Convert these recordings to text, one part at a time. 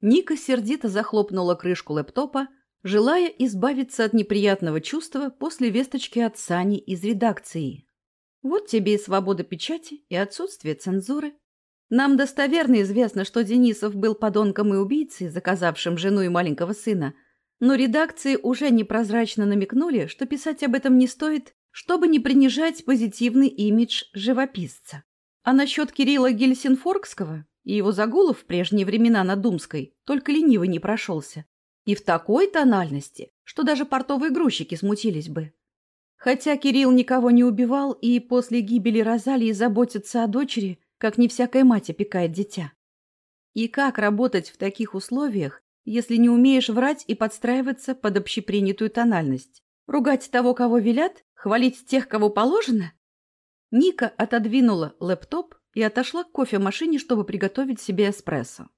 Ника сердито захлопнула крышку лэптопа, желая избавиться от неприятного чувства после весточки от Сани из редакции. Вот тебе и свобода печати, и отсутствие цензуры. Нам достоверно известно, что Денисов был подонком и убийцей, заказавшим жену и маленького сына, но редакции уже непрозрачно намекнули, что писать об этом не стоит, чтобы не принижать позитивный имидж живописца. А насчет Кирилла Гельсинфоргского и его загулов в прежние времена на Думской только ленивый не прошелся. И в такой тональности, что даже портовые грузчики смутились бы. Хотя Кирилл никого не убивал и после гибели Розалии заботится о дочери, как не всякая мать опекает дитя. И как работать в таких условиях, если не умеешь врать и подстраиваться под общепринятую тональность? Ругать того, кого велят? Хвалить тех, кого положено? Ника отодвинула лэптоп и отошла к кофемашине, чтобы приготовить себе эспрессо.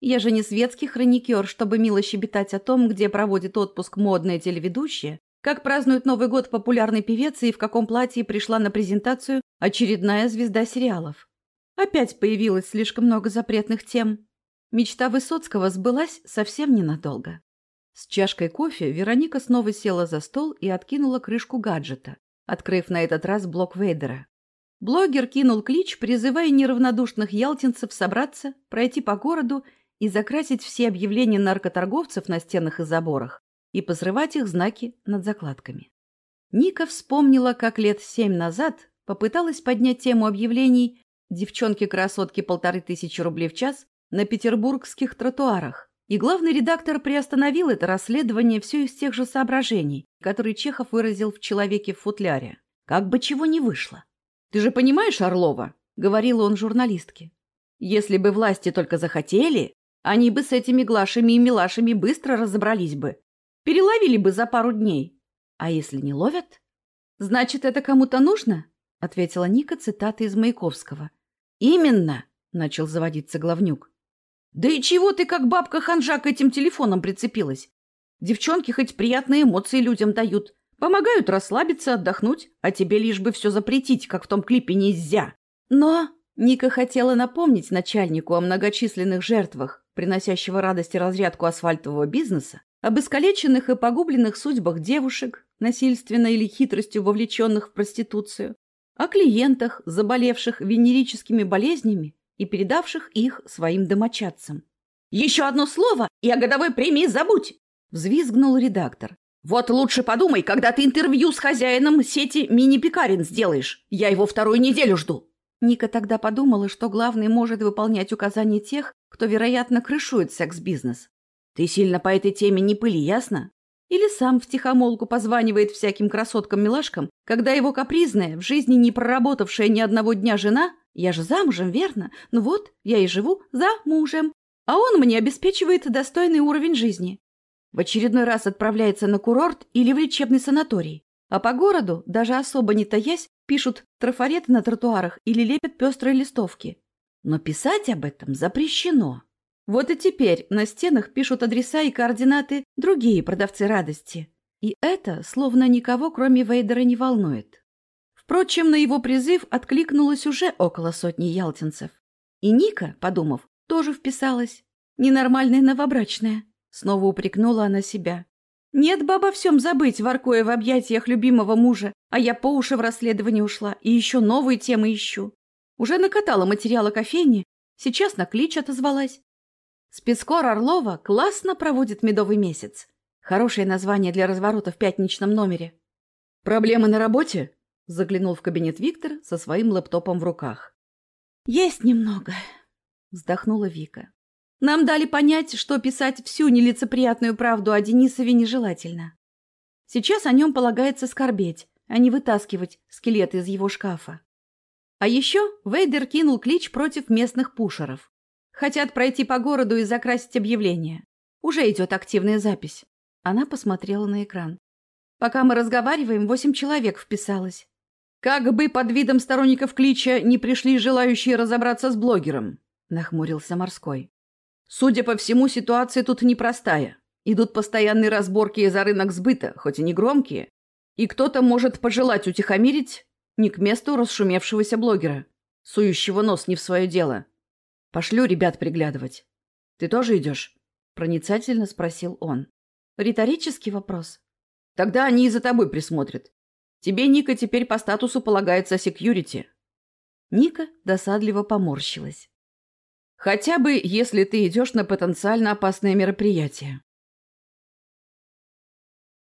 Я же не светский хроникер, чтобы мило щебетать о том, где проводит отпуск модная телеведущая, как празднует Новый год популярный певец и в каком платье пришла на презентацию очередная звезда сериалов. Опять появилось слишком много запретных тем. Мечта Высоцкого сбылась совсем ненадолго. С чашкой кофе Вероника снова села за стол и откинула крышку гаджета, открыв на этот раз блок Вейдера. Блогер кинул клич, призывая неравнодушных ялтинцев собраться, пройти по городу и закрасить все объявления наркоторговцев на стенах и заборах и позрывать их знаки над закладками. Ника вспомнила, как лет семь назад попыталась поднять тему объявлений «Девчонки-красотки полторы тысячи рублей в час» на петербургских тротуарах, и главный редактор приостановил это расследование все из тех же соображений, которые Чехов выразил в «Человеке в футляре». Как бы чего не вышло. «Ты же понимаешь, Орлова?» — говорил он журналистке. «Если бы власти только захотели, они бы с этими Глашами и Милашами быстро разобрались бы. Переловили бы за пару дней. А если не ловят? Значит, это кому-то нужно? Ответила Ника цитата из Маяковского. Именно, начал заводиться главнюк. Да и чего ты, как бабка-ханжа, к этим телефонам прицепилась? Девчонки хоть приятные эмоции людям дают. Помогают расслабиться, отдохнуть, а тебе лишь бы все запретить, как в том клипе нельзя. Но Ника хотела напомнить начальнику о многочисленных жертвах, приносящего радость и разрядку асфальтового бизнеса, об искалеченных и погубленных судьбах девушек, насильственно или хитростью вовлеченных в проституцию, о клиентах, заболевших венерическими болезнями и передавших их своим домочадцам. «Еще одно слово, и о годовой премии забудь!» — взвизгнул редактор. «Вот лучше подумай, когда ты интервью с хозяином сети мини-пекарен сделаешь. Я его вторую неделю жду». Ника тогда подумала, что главный может выполнять указания тех, кто, вероятно, крышует секс-бизнес. Ты сильно по этой теме не пыли, ясно? Или сам втихомолку позванивает всяким красоткам-милашкам, когда его капризная, в жизни не проработавшая ни одного дня жена, я же замужем, верно? Ну вот, я и живу за мужем, а он мне обеспечивает достойный уровень жизни. В очередной раз отправляется на курорт или в лечебный санаторий. А по городу, даже особо не таясь, пишут трафареты на тротуарах или лепят пестрые листовки. Но писать об этом запрещено. Вот и теперь на стенах пишут адреса и координаты другие продавцы радости. И это словно никого, кроме Вейдера, не волнует. Впрочем, на его призыв откликнулось уже около сотни ялтинцев. И Ника, подумав, тоже вписалась. Ненормальная новобрачная. Снова упрекнула она себя. Нет, баба, всем забыть, воркуя в объятиях любимого мужа, а я по уши в расследование ушла и еще новые темы ищу. Уже накатала материала кофейни, сейчас на клич отозвалась. Спецкор Орлова классно проводит медовый месяц. Хорошее название для разворота в пятничном номере. «Проблемы на работе?» — заглянул в кабинет Виктор со своим лэптопом в руках. «Есть немного», — вздохнула Вика. «Нам дали понять, что писать всю нелицеприятную правду о Денисове нежелательно. Сейчас о нем полагается скорбеть, а не вытаскивать скелет из его шкафа. А еще Вейдер кинул клич против местных пушеров. Хотят пройти по городу и закрасить объявление. Уже идет активная запись. Она посмотрела на экран. Пока мы разговариваем, восемь человек вписалось. Как бы под видом сторонников клича не пришли желающие разобраться с блогером, нахмурился Морской. Судя по всему, ситуация тут непростая. Идут постоянные разборки за рынок сбыта, хоть и не громкие. И кто-то может пожелать утихомирить не к месту расшумевшегося блогера. сующего нос не в свое дело. Пошлю ребят приглядывать. Ты тоже идешь? Проницательно спросил он. Риторический вопрос. Тогда они и за тобой присмотрят. Тебе, Ника, теперь по статусу полагается секьюрити. Ника досадливо поморщилась. Хотя бы, если ты идешь на потенциально опасное мероприятие.